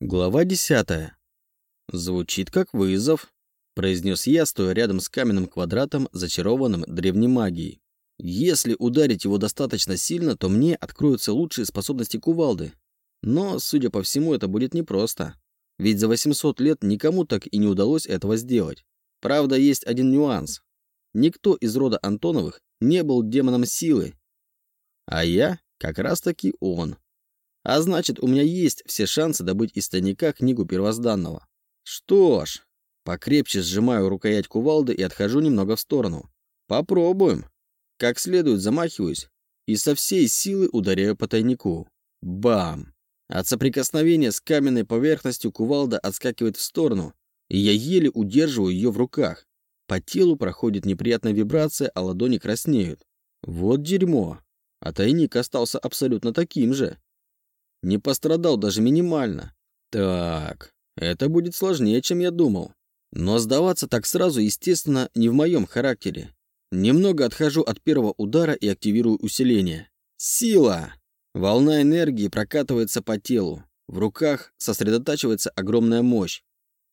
Глава десятая. Звучит как вызов, произнес я, стоя рядом с каменным квадратом, зачарованным древней магией. Если ударить его достаточно сильно, то мне откроются лучшие способности кувалды. Но, судя по всему, это будет непросто. Ведь за 800 лет никому так и не удалось этого сделать. Правда, есть один нюанс. Никто из рода Антоновых не был демоном силы. А я как раз-таки он. А значит, у меня есть все шансы добыть из тайника книгу первозданного. Что ж, покрепче сжимаю рукоять кувалды и отхожу немного в сторону. Попробуем. Как следует замахиваюсь и со всей силы ударяю по тайнику. Бам! От соприкосновения с каменной поверхностью кувалда отскакивает в сторону, и я еле удерживаю ее в руках. По телу проходит неприятная вибрация, а ладони краснеют. Вот дерьмо. А тайник остался абсолютно таким же. Не пострадал даже минимально. Так, это будет сложнее, чем я думал. Но сдаваться так сразу, естественно, не в моем характере. Немного отхожу от первого удара и активирую усиление. Сила! Волна энергии прокатывается по телу. В руках сосредотачивается огромная мощь.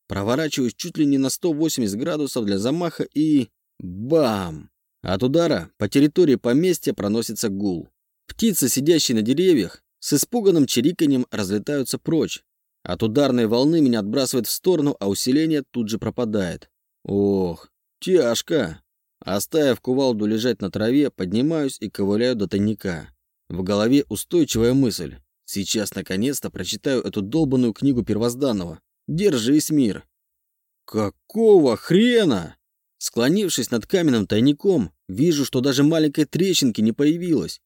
Проворачиваюсь чуть ли не на 180 градусов для замаха и... Бам! От удара по территории поместья проносится гул. Птицы, сидящие на деревьях, с испуганным чириканьем разлетаются прочь. От ударной волны меня отбрасывает в сторону, а усиление тут же пропадает. Ох, тяжко. Оставив кувалду лежать на траве, поднимаюсь и ковыляю до тайника. В голове устойчивая мысль. Сейчас наконец-то прочитаю эту долбанную книгу первозданного. Держись, мир. Какого хрена? Склонившись над каменным тайником, вижу, что даже маленькой трещинки не появилось.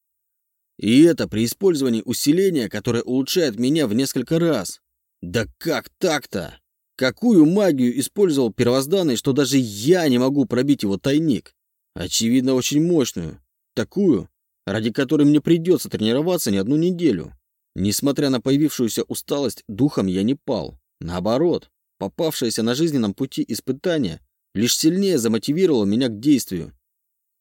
И это при использовании усиления, которое улучшает меня в несколько раз. Да как так-то? Какую магию использовал первозданный, что даже я не могу пробить его тайник? Очевидно, очень мощную. Такую, ради которой мне придется тренироваться не одну неделю. Несмотря на появившуюся усталость, духом я не пал. Наоборот, попавшееся на жизненном пути испытание лишь сильнее замотивировало меня к действию.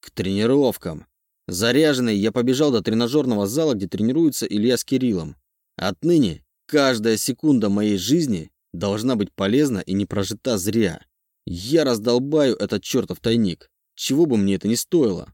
К тренировкам. Заряженный, я побежал до тренажерного зала, где тренируется Илья с Кириллом. Отныне каждая секунда моей жизни должна быть полезна и не прожита зря. Я раздолбаю этот чертов тайник, чего бы мне это ни стоило.